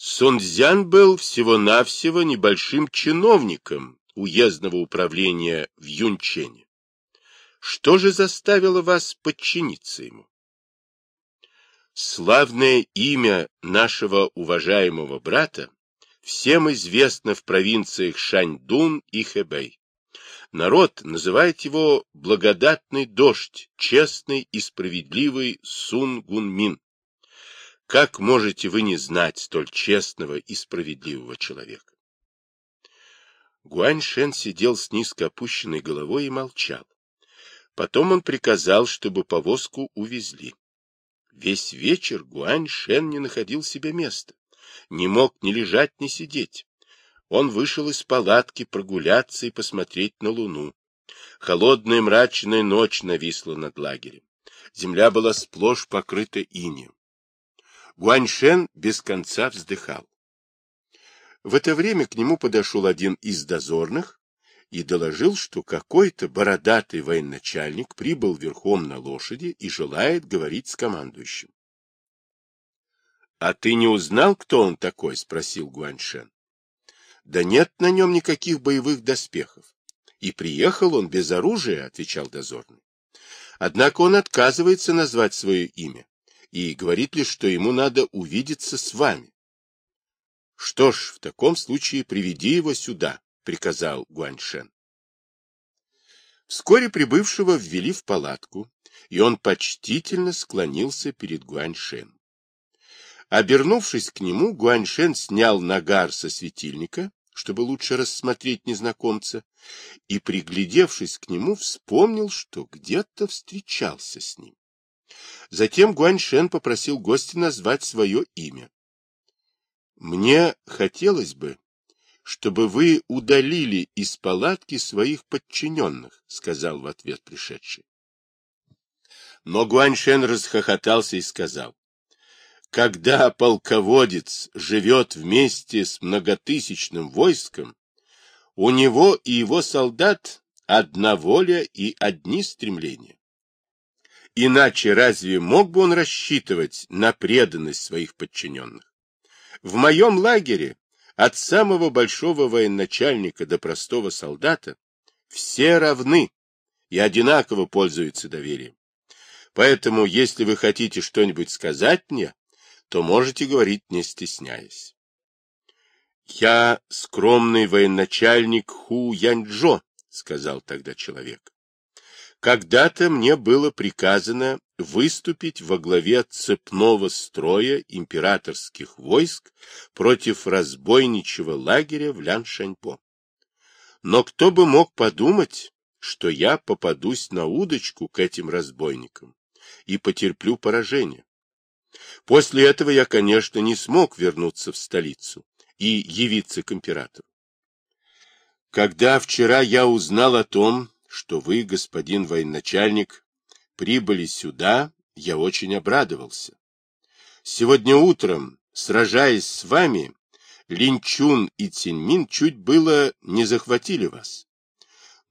Сунцзян был всего-навсего небольшим чиновником уездного управления в Юнчене. Что же заставило вас подчиниться ему? Славное имя нашего уважаемого брата всем известно в провинциях Шаньдун и Хэбэй. Народ называет его благодатный дождь, честный и справедливый Сун Гунмин. Как можете вы не знать столь честного и справедливого человека? Гуань Шен сидел с низко опущенной головой и молчал. Потом он приказал, чтобы повозку увезли. Весь вечер Гуань Шен не находил себе места, не мог ни лежать, ни сидеть. Он вышел из палатки прогуляться и посмотреть на луну. Холодная мрачная ночь нависла над лагерем. Земля была сплошь покрыта инеем. Гуаньшен без конца вздыхал. В это время к нему подошел один из дозорных и доложил, что какой-то бородатый военачальник прибыл верхом на лошади и желает говорить с командующим. — А ты не узнал, кто он такой? — спросил Гуаньшен. — Да нет на нем никаких боевых доспехов. И приехал он без оружия, — отвечал дозорный. Однако он отказывается назвать свое имя и говорит лишь, что ему надо увидеться с вами. — Что ж, в таком случае приведи его сюда, — приказал Гуаньшен. Вскоре прибывшего ввели в палатку, и он почтительно склонился перед Гуаньшен. Обернувшись к нему, Гуаньшен снял нагар со светильника, чтобы лучше рассмотреть незнакомца, и, приглядевшись к нему, вспомнил, что где-то встречался с ним. Затем Гуаньшен попросил гостя назвать свое имя. «Мне хотелось бы, чтобы вы удалили из палатки своих подчиненных», — сказал в ответ пришедший. Но Гуаньшен расхохотался и сказал, «Когда полководец живет вместе с многотысячным войском, у него и его солдат одна воля и одни стремления. Иначе разве мог бы он рассчитывать на преданность своих подчиненных? В моем лагере, от самого большого военачальника до простого солдата, все равны и одинаково пользуются доверием. Поэтому, если вы хотите что-нибудь сказать мне, то можете говорить, не стесняясь. «Я скромный военачальник Ху Яньчжо», — сказал тогда человек. Когда-то мне было приказано выступить во главе цепного строя императорских войск против разбойничего лагеря в Ляншаньпо. Но кто бы мог подумать, что я попадусь на удочку к этим разбойникам и потерплю поражение. После этого я, конечно, не смог вернуться в столицу и явиться к императору. Когда вчера я узнал о том, что вы, господин военачальник, прибыли сюда, я очень обрадовался. Сегодня утром, сражаясь с вами, Линчун и Циньмин чуть было не захватили вас.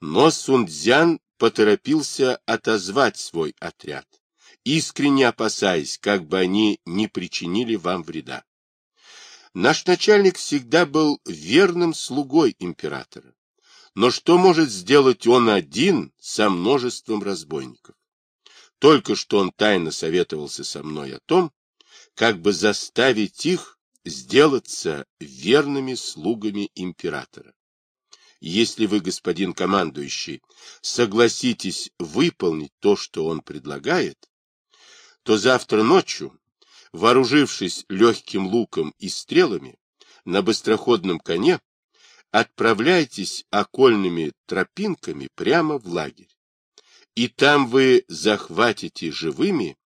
Но Сунцзян поторопился отозвать свой отряд, искренне опасаясь, как бы они не причинили вам вреда. Наш начальник всегда был верным слугой императора. Но что может сделать он один со множеством разбойников? Только что он тайно советовался со мной о том, как бы заставить их сделаться верными слугами императора. Если вы, господин командующий, согласитесь выполнить то, что он предлагает, то завтра ночью, вооружившись легким луком и стрелами, на быстроходном коне, отправляйтесь окольными тропинками прямо в лагерь. И там вы захватите живыми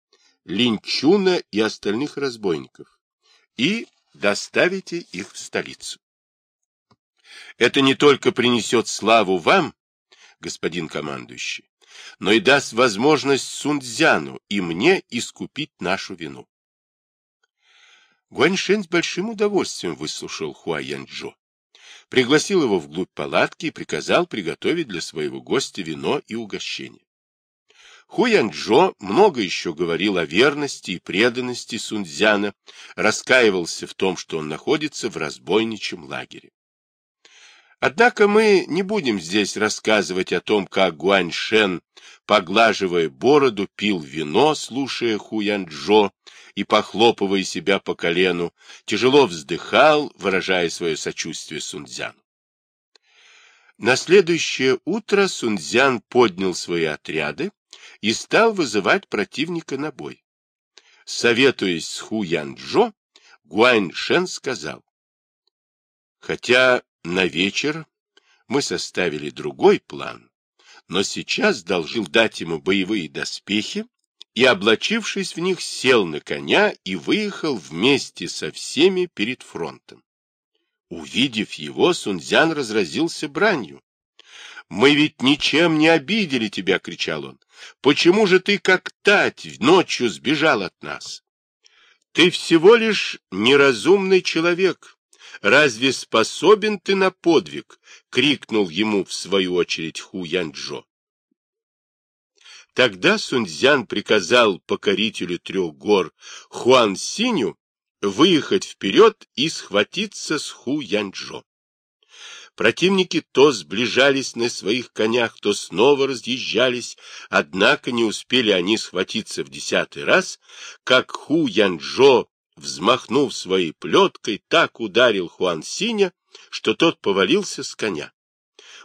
Линчуна и остальных разбойников и доставите их в столицу. Это не только принесет славу вам, господин командующий, но и даст возможность Сунцзяну и мне искупить нашу вину. Гуаньшень с большим удовольствием выслушал Хуа Янчжо пригласил его вглубь палатки и приказал приготовить для своего гостя вино и угощение. Хуянчжо много еще говорил о верности и преданности Сунцзяна, раскаивался в том, что он находится в разбойничьем лагере. Однако мы не будем здесь рассказывать о том, как Гуаньшен, поглаживая бороду, пил вино, слушая Хуянчжо и похлопывая себя по колену, тяжело вздыхал, выражая свое сочувствие Сунцзяну. На следующее утро Сунцзян поднял свои отряды и стал вызывать противника на бой. Советуясь с Ху Янчжо, Гуань Шен сказал, «Хотя на вечер мы составили другой план, но сейчас должен дать ему боевые доспехи и, облачившись в них, сел на коня и выехал вместе со всеми перед фронтом. Увидев его, Сунцзян разразился бранью. «Мы ведь ничем не обидели тебя!» — кричал он. «Почему же ты, как тать, ночью сбежал от нас? Ты всего лишь неразумный человек, Разве способен ты на подвиг? — крикнул ему в свою очередь Ху Янчжо. Тогда Сунцзян приказал покорителю трех гор Хуан Синю выехать вперед и схватиться с Ху Янчжо. Противники то сближались на своих конях, то снова разъезжались, однако не успели они схватиться в десятый раз, как Ху Янчжо взмахнув своей плеткой, так ударил Хуан Синя, что тот повалился с коня.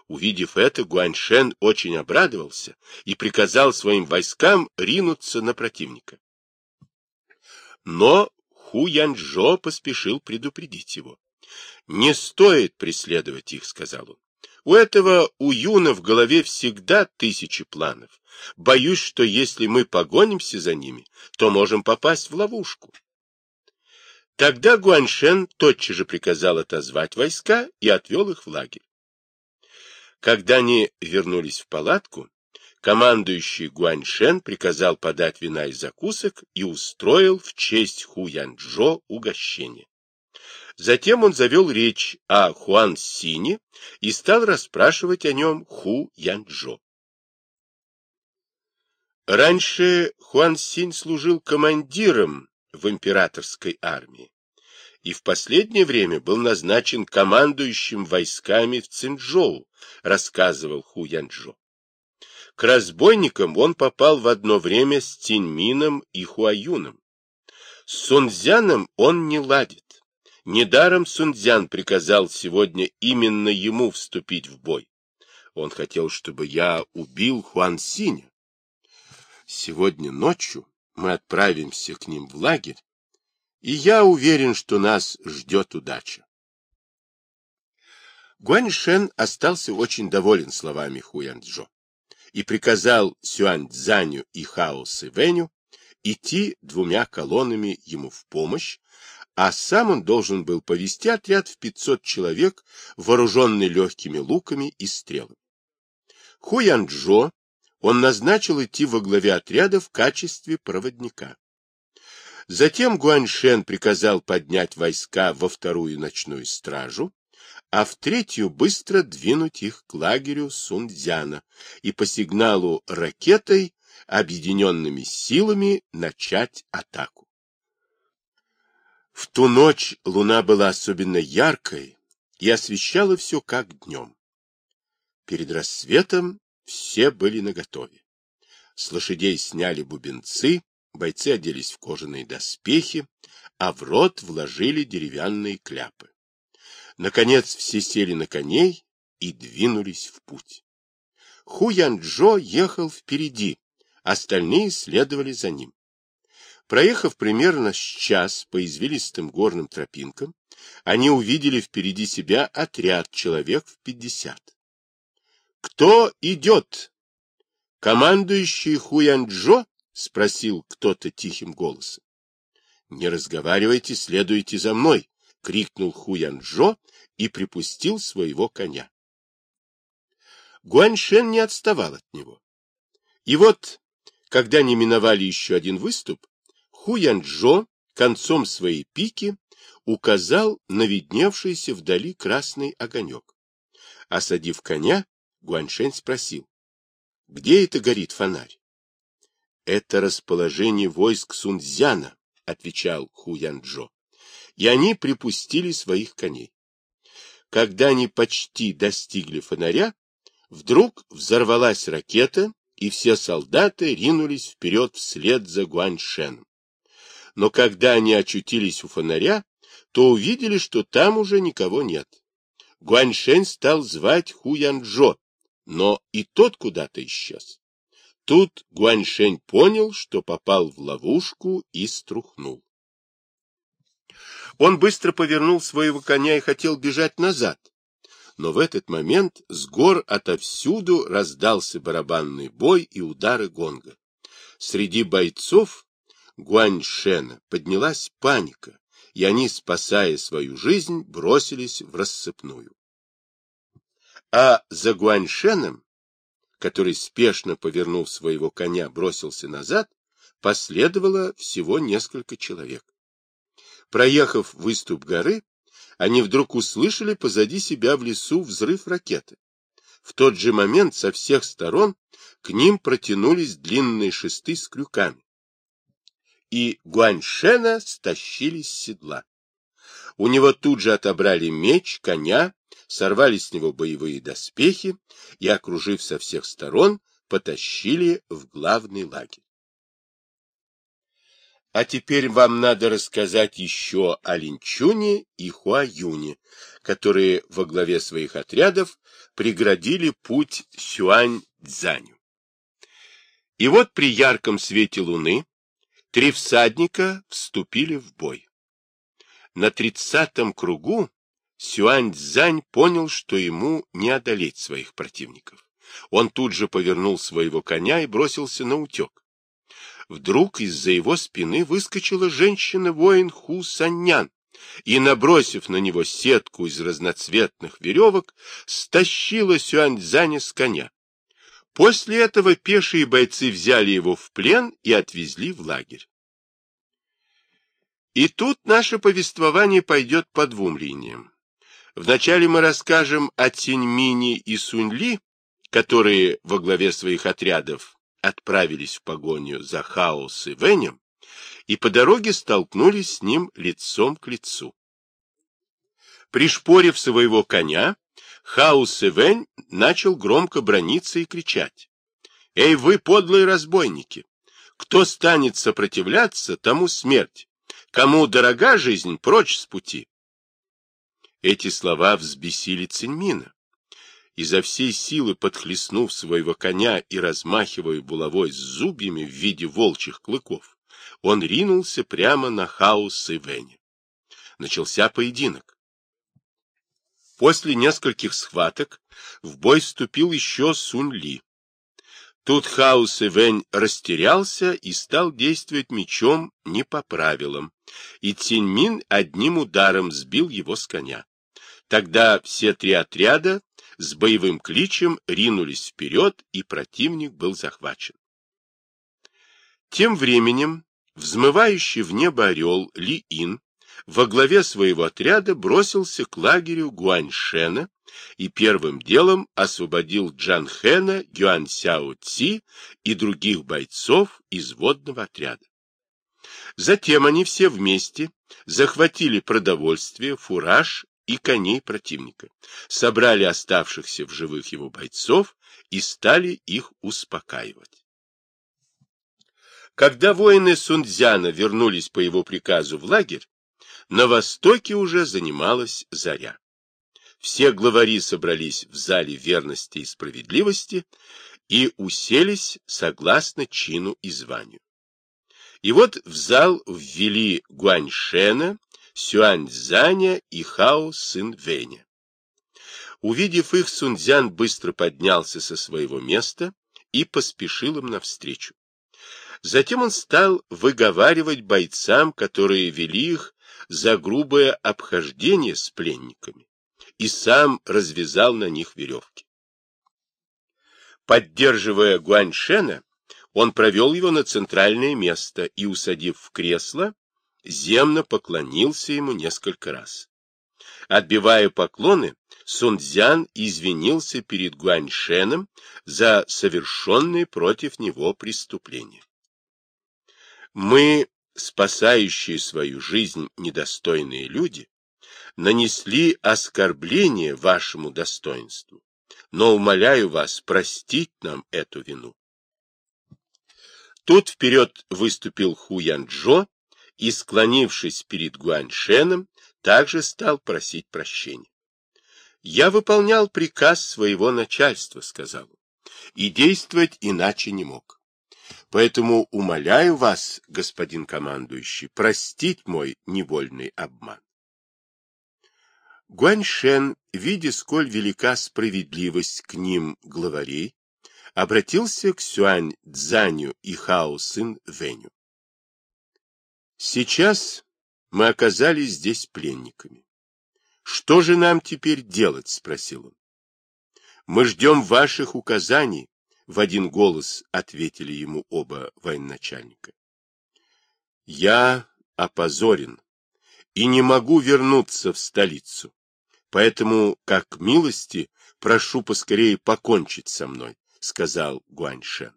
Увидев это, Гуаньшен очень обрадовался и приказал своим войскам ринуться на противника. Но Ху Янчжо поспешил предупредить его. «Не стоит преследовать их», — сказал он. «У этого у Юна в голове всегда тысячи планов. Боюсь, что если мы погонимся за ними, то можем попасть в ловушку». Тогда Гуаншен тотчас же приказал отозвать войска и отвел их в лагерь. Когда они вернулись в палатку, командующий Гуаншен приказал подать вина и закусок и устроил в честь Ху Янчжо угощение. Затем он завел речь о Хуан Сине и стал расспрашивать о нем Ху Янчжо. Раньше Хуан Синь служил командиром в императорской армии и в последнее время был назначен командующим войсками в Цинчжоу, рассказывал Ху Янчжо. К разбойникам он попал в одно время с Тиньмином и Хуаюном. С Сунцзяном он не ладит. Недаром Сунцзян приказал сегодня именно ему вступить в бой. Он хотел, чтобы я убил Хуан Синя. Сегодня ночью мы отправимся к ним в лагерь, и я уверен, что нас ждет удача. Гуаньшен остался очень доволен словами Хуянчжо и приказал Сюаньцзаню и Хао Сывеню идти двумя колоннами ему в помощь, а сам он должен был повести отряд в 500 человек, вооруженный легкими луками и стрелами. Хуянчжо он назначил идти во главе отряда в качестве проводника. Затем Гуаньшен приказал поднять войска во вторую ночную стражу, а в третью быстро двинуть их к лагерю Сунцзяна и по сигналу ракетой объединенными силами начать атаку. В ту ночь луна была особенно яркой и освещала все как днем. Перед рассветом все были наготове. С лошадей сняли бубенцы, бойцы оделись в кожаные доспехи, а в рот вложили деревянные кляпы. Наконец все сели на коней и двинулись в путь. Ху Янчжо ехал впереди, остальные следовали за ним. Проехав примерно с час по извилистым горным тропинкам, они увидели впереди себя отряд человек в пятьдесят. «Кто идет?» «Командующий Хуянчжо?» — спросил кто-то тихим голосом. «Не разговаривайте, следуйте за мной!» — крикнул Хуянчжо и припустил своего коня. Гуаньшен не отставал от него. И вот, когда не миновали еще один выступ, Хуянчжо концом своей пики указал на видневшийся вдали красный огонек. Осадив коня, Гуаньшень спросил, где это горит фонарь? это расположение войск Сунцзяна, отвечал Ху Янчжо, и они припустили своих коней. Когда они почти достигли фонаря, вдруг взорвалась ракета, и все солдаты ринулись вперед вслед за Гуаньшеном. Но когда они очутились у фонаря, то увидели, что там уже никого нет. Гуаньшень стал звать Ху Янчжо, но и тот куда-то исчез. Тут Гуаньшень понял, что попал в ловушку и струхнул. Он быстро повернул своего коня и хотел бежать назад. Но в этот момент с гор отовсюду раздался барабанный бой и удары гонга. Среди бойцов Гуаньшена поднялась паника, и они, спасая свою жизнь, бросились в рассыпную. А за Гуаньшеном, который спешно повернув своего коня, бросился назад, последовало всего несколько человек. Проехав выступ горы, они вдруг услышали позади себя в лесу взрыв ракеты. В тот же момент со всех сторон к ним протянулись длинные шесты с крюками. И Гуаньшена стащили с седла. У него тут же отобрали меч, коня, сорвали с него боевые доспехи и, окружив со всех сторон, потащили в главный лагерь. А теперь вам надо рассказать еще о Линчуне и Хуаюне, которые во главе своих отрядов преградили путь Сюань-Дзаню. И вот при ярком свете луны три всадника вступили в бой. На тридцатом кругу Сюань-Дзань понял, что ему не одолеть своих противников. Он тут же повернул своего коня и бросился на утек вдруг из-за его спины выскочила женщина-воин Ху Саннян и, набросив на него сетку из разноцветных веревок, стащила Сюаньцзаня с коня. После этого пешие бойцы взяли его в плен и отвезли в лагерь. И тут наше повествование пойдет по двум линиям. Вначале мы расскажем о Циньмине и Суньли, которые во главе своих отрядов отправились в погоню за Хаос и Венем и по дороге столкнулись с ним лицом к лицу. Пришпорив своего коня, Хаус и Вень начал громко брониться и кричать. «Эй, вы, подлые разбойники! Кто станет сопротивляться, тому смерть! Кому дорога жизнь, прочь с пути!» Эти слова взбесили Циньмина изо всей силы подхлестнув своего коня и размахивая булавой с зубьями в виде волчьих клыков, он ринулся прямо на хаос и Вене. Начался поединок. После нескольких схваток в бой вступил еще Сунь Ли. Тут Хаус и Вэнь растерялся и стал действовать мечом не по правилам, и Циньмин одним ударом сбил его с коня. Тогда все три отряда с боевым кличем ринулись вперед, и противник был захвачен. Тем временем взмывающий в небо орел Ли-Ин во главе своего отряда бросился к лагерю Гуаньшена и первым делом освободил Джанхэна, Юансяо Ци и других бойцов из водного отряда. Затем они все вместе захватили продовольствие, фураж и коней противника, собрали оставшихся в живых его бойцов и стали их успокаивать. Когда воины Сунцзяна вернулись по его приказу в лагерь, на востоке уже занималась заря. Все главари собрались в зале верности и справедливости и уселись согласно чину и званию. И вот в зал ввели Гуаньшена Сюаньцзаня и Хао сын Веня. Увидев их, Сунцзян быстро поднялся со своего места и поспешил им навстречу. Затем он стал выговаривать бойцам, которые вели их за грубое обхождение с пленниками, и сам развязал на них веревки. Поддерживая Гуаньшена, он провел его на центральное место и, усадив в кресло, земно поклонился ему несколько раз. Отбивая поклоны, Сунцзян извинился перед Гуаньшеном за совершенные против него преступления. Мы, спасающие свою жизнь недостойные люди, нанесли оскорбление вашему достоинству, но умоляю вас простить нам эту вину. Тут вперед выступил Ху Янчжо и, склонившись перед Гуаньшеном, также стал просить прощения. «Я выполнял приказ своего начальства», — сказал он, — «и действовать иначе не мог. Поэтому умоляю вас, господин командующий, простить мой невольный обман». Гуаньшен, видя, сколь велика справедливость к ним главарей, обратился к Сюань Цзаню и Хао Сын Веню. Сейчас мы оказались здесь пленниками. Что же нам теперь делать? спросил он. Мы ждем ваших указаний, в один голос ответили ему оба военачальника. Я опозорен и не могу вернуться в столицу, поэтому, как милости, прошу поскорее покончить со мной, сказал Гуаньшен.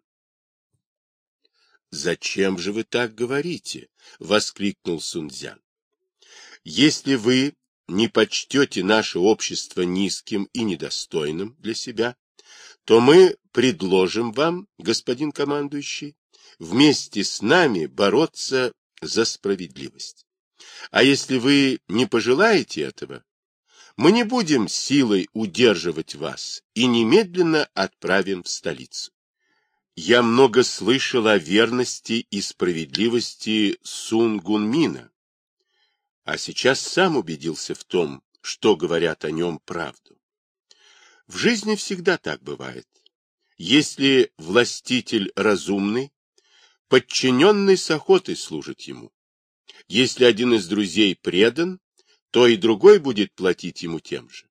«Зачем же вы так говорите?» — воскликнул Сунцзян. «Если вы не почтете наше общество низким и недостойным для себя, то мы предложим вам, господин командующий, вместе с нами бороться за справедливость. А если вы не пожелаете этого, мы не будем силой удерживать вас и немедленно отправим в столицу. Я много слышал о верности и справедливости Сунгунмина, а сейчас сам убедился в том, что говорят о нем правду. В жизни всегда так бывает. Если властитель разумный, подчиненный с охотой служит ему. Если один из друзей предан, то и другой будет платить ему тем же.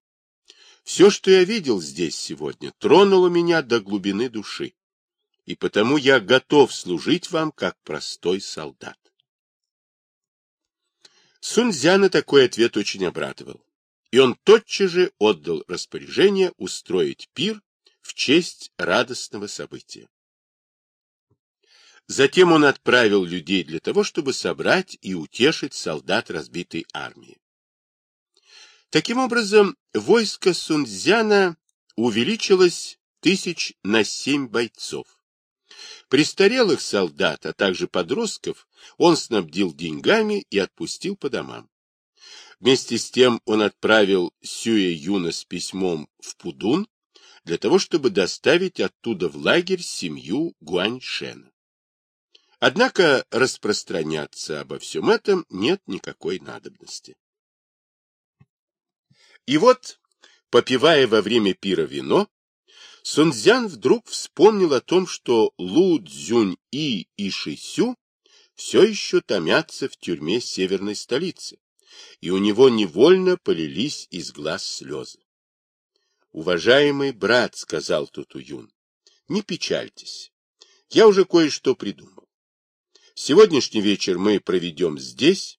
Все, что я видел здесь сегодня, тронуло меня до глубины души и потому я готов служить вам как простой солдат. Сунцзяна такой ответ очень обрадовал, и он тотчас же отдал распоряжение устроить пир в честь радостного события. Затем он отправил людей для того, чтобы собрать и утешить солдат разбитой армии. Таким образом, войско Сунцзяна увеличилось тысяч на семь бойцов. Престарелых солдат, а также подростков он снабдил деньгами и отпустил по домам. Вместе с тем он отправил Сюэ Юна с письмом в Пудун для того, чтобы доставить оттуда в лагерь семью Гуаньшена. Однако распространяться обо всем этом нет никакой надобности. И вот, попивая во время пира вино, Сунцзян вдруг вспомнил о том, что Лу Цзюнь-И и Шисю все еще томятся в тюрьме северной столицы, и у него невольно полились из глаз слезы. «Уважаемый брат», — сказал Тутуюн, — «не печальтесь, я уже кое-что придумал. Сегодняшний вечер мы проведем здесь,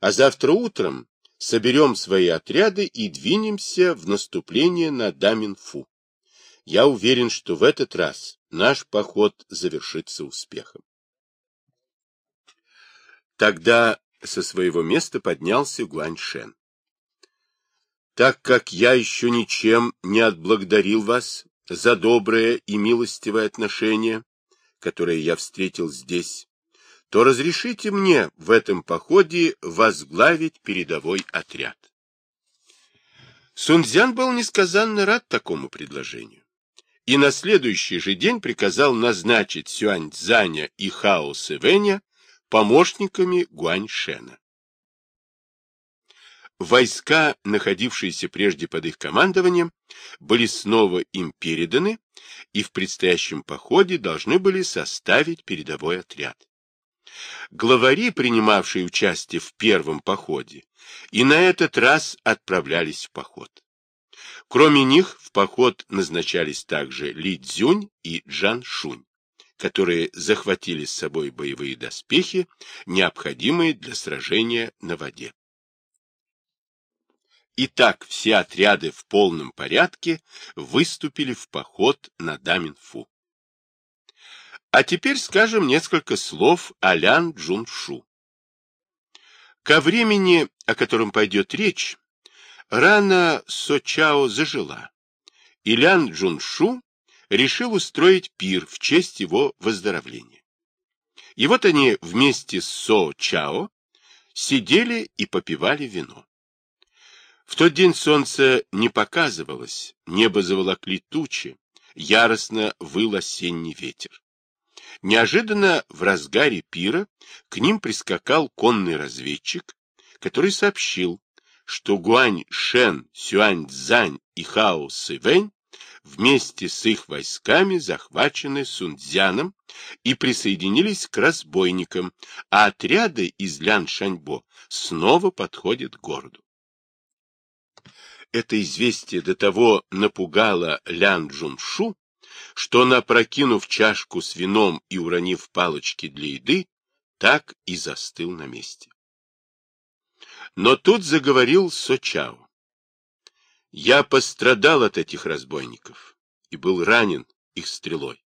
а завтра утром соберем свои отряды и двинемся в наступление на Даминфу. Я уверен, что в этот раз наш поход завершится успехом. Тогда со своего места поднялся Гуаньшен. Так как я еще ничем не отблагодарил вас за доброе и милостивое отношение, которое я встретил здесь, то разрешите мне в этом походе возглавить передовой отряд. Сунцзян был несказанно рад такому предложению и на следующий же день приказал назначить Сюань Цзаня и Хао Севеня помощниками Гуаньшена. Войска, находившиеся прежде под их командованием, были снова им переданы и в предстоящем походе должны были составить передовой отряд. Главари, принимавшие участие в первом походе, и на этот раз отправлялись в поход. Кроме них в поход назначались также Ли Цзюнь и Джан Шунь, которые захватили с собой боевые доспехи, необходимые для сражения на воде. Итак, все отряды в полном порядке выступили в поход на Даминфу. А теперь скажем несколько слов о Лян Джуншу. Ко времени, о котором пойдет речь, рана Сочао зажила, и Лян Джуншу решил устроить пир в честь его выздоровления. И вот они вместе с Со Чао сидели и попивали вино. В тот день солнце не показывалось, небо заволокли тучи, яростно выл осенний ветер. Неожиданно в разгаре пира к ним прискакал конный разведчик, который сообщил, что Гуань Шен, Сюань Цзань и Хао Сывэнь вместе с их войсками захвачены Сунцзяном и присоединились к разбойникам, а отряды из Лян-Шаньбо снова подходят к городу. Это известие до того напугало Лян Джуншу, что он, опрокинув чашку с вином и уронив палочки для еды, так и застыл на месте. Но тут заговорил Сочао. Я пострадал от этих разбойников и был ранен их стрелой.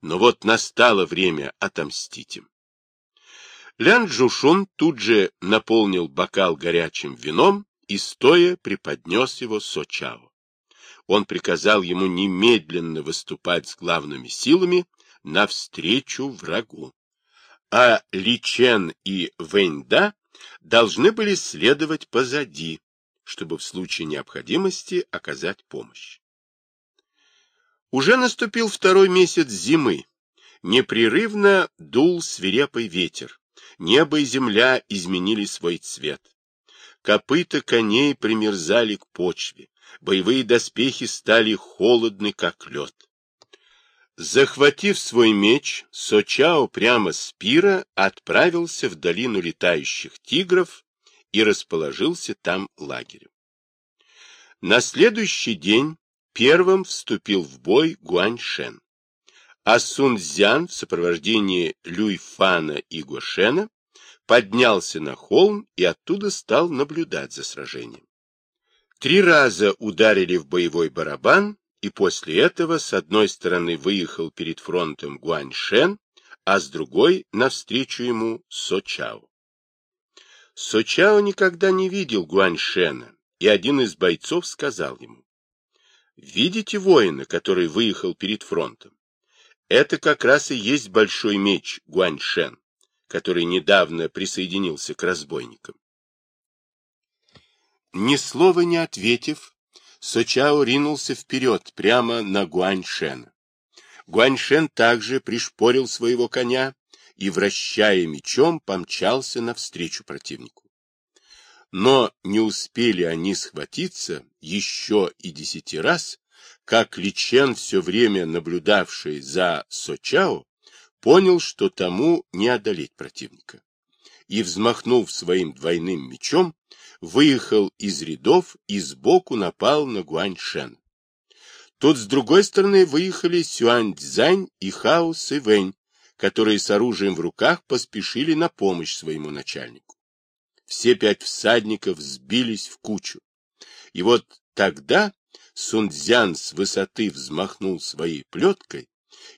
Но вот настало время отомстить им. Лян Джушун тут же наполнил бокал горячим вином и стоя преподнес его Сочао. Он приказал ему немедленно выступать с главными силами навстречу врагу. А Личен и Вэньда должны были следовать позади, чтобы в случае необходимости оказать помощь. Уже наступил второй месяц зимы. Непрерывно дул свирепый ветер. Небо и земля изменили свой цвет. Копыта коней примерзали к почве, боевые доспехи стали холодны, как лед. Захватив свой меч, Сочао прямо с пира отправился в долину летающих тигров и расположился там лагерем. На следующий день первым вступил в бой Гуаньшен, а Сунцзян в сопровождении Люйфана и Гошена поднялся на холм и оттуда стал наблюдать за сражением. Три раза ударили в боевой барабан, и после этого с одной стороны выехал перед фронтом Гуаньшен, а с другой навстречу ему Сочао. Сочао никогда не видел Гуаньшена, и один из бойцов сказал ему, «Видите воина, который выехал перед фронтом? Это как раз и есть большой меч Гуаньшен который недавно присоединился к разбойникам. Ни слова не ответив, Сочао ринулся вперед, прямо на Гуаньшена. Гуаньшен также пришпорил своего коня и, вращая мечом, помчался навстречу противнику. Но не успели они схватиться еще и десяти раз, как Личен, все время наблюдавший за Сочао, понял, что тому не одолеть противника. И, взмахнув своим двойным мечом, выехал из рядов и сбоку напал на Гуаньшен. Тут с другой стороны выехали Сюань-Цзань и Хао Сывэнь, которые с оружием в руках поспешили на помощь своему начальнику. Все пять всадников сбились в кучу. И вот тогда Сунцзян с высоты взмахнул своей плеткой,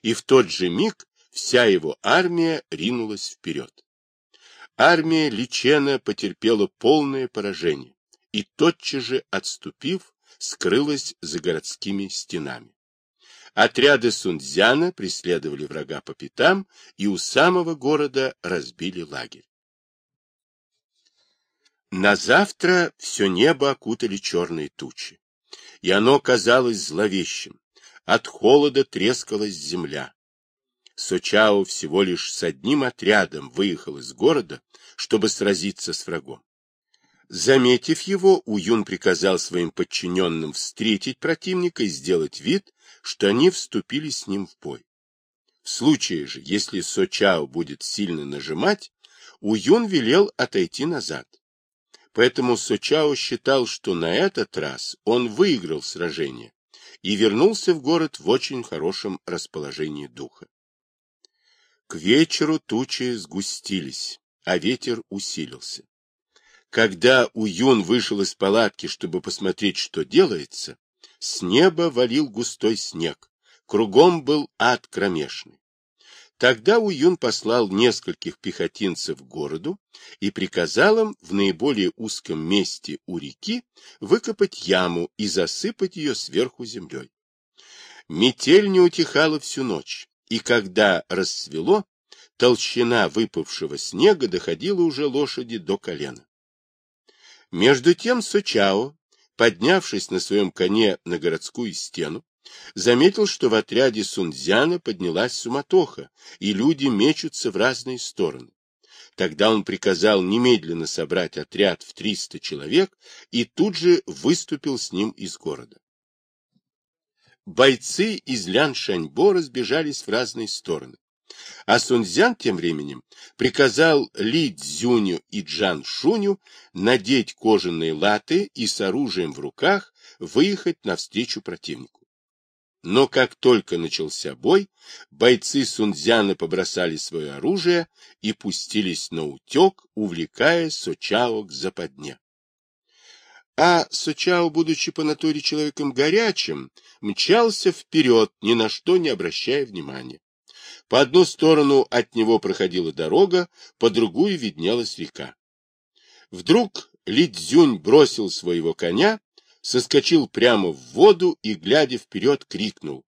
и в тот же миг вся его армия ринулась вперед. Армия Личена потерпела полное поражение и, тотчас же отступив, скрылась за городскими стенами. Отряды Сунцзяна преследовали врага по пятам и у самого города разбили лагерь. На завтра все небо окутали черные тучи, и оно казалось зловещим. От холода трескалась земля. Сочао всего лишь с одним отрядом выехал из города, чтобы сразиться с врагом. Заметив его, Уюн приказал своим подчиненным встретить противника и сделать вид, что они вступили с ним в бой. В случае же, если Сочао будет сильно нажимать, Уюн велел отойти назад. Поэтому Сочао считал, что на этот раз он выиграл сражение и вернулся в город в очень хорошем расположении духа. К вечеру тучи сгустились, а ветер усилился. Когда Уюн вышел из палатки, чтобы посмотреть, что делается, с неба валил густой снег, кругом был ад кромешный. Тогда Уюн послал нескольких пехотинцев к городу и приказал им в наиболее узком месте у реки выкопать яму и засыпать ее сверху землей. Метель не утихала всю ночь, и когда рассвело, толщина выпавшего снега доходила уже лошади до колена. Между тем Сочао, поднявшись на своем коне на городскую стену, заметил, что в отряде Сунцзяна поднялась суматоха, и люди мечутся в разные стороны. Тогда он приказал немедленно собрать отряд в 300 человек и тут же выступил с ним из города. Бойцы из Ляншаньбо разбежались в разные стороны. А Сунцзян тем временем приказал Ли Цзюню и Джан Шуню надеть кожаные латы и с оружием в руках выехать навстречу противнику. Но как только начался бой, бойцы Сунцзяна побросали свое оружие и пустились на утек, увлекая Сочао к западне. А Сочао, будучи по натуре человеком горячим, мчался вперед, ни на что не обращая внимания. По одну сторону от него проходила дорога, по другую виднелась река. Вдруг Лидзюнь бросил своего коня соскочил прямо в воду и, глядя вперед, крикнул.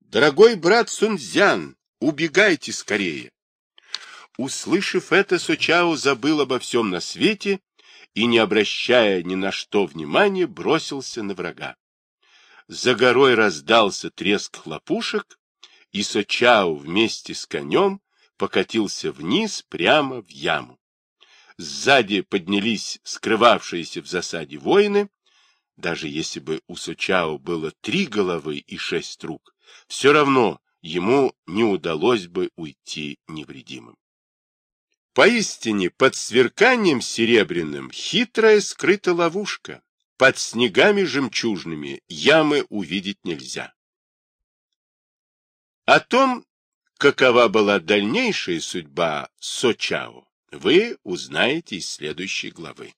«Дорогой брат Сунцзян, убегайте скорее!» Услышав это, Сочао забыл обо всем на свете и, не обращая ни на что внимания, бросился на врага. За горой раздался треск хлопушек, и Сочао вместе с конем покатился вниз прямо в яму. Сзади поднялись скрывавшиеся в засаде воины, даже если бы у Сучао было три головы и шесть рук, все равно ему не удалось бы уйти невредимым. Поистине, под сверканием серебряным хитрая скрыта ловушка. Под снегами жемчужными ямы увидеть нельзя. О том, какова была дальнейшая судьба Сочао, вы узнаете из следующей главы.